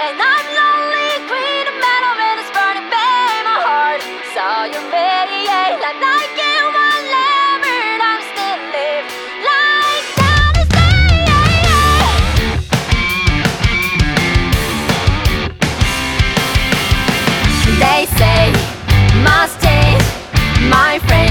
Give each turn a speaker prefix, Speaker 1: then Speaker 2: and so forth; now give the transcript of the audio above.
Speaker 1: And I'm lonely, queen of metal, and it's burning babe, my heart. Saw you radiate like Nike on my leopard. I'm still live like dynasty. They say must change, my friend.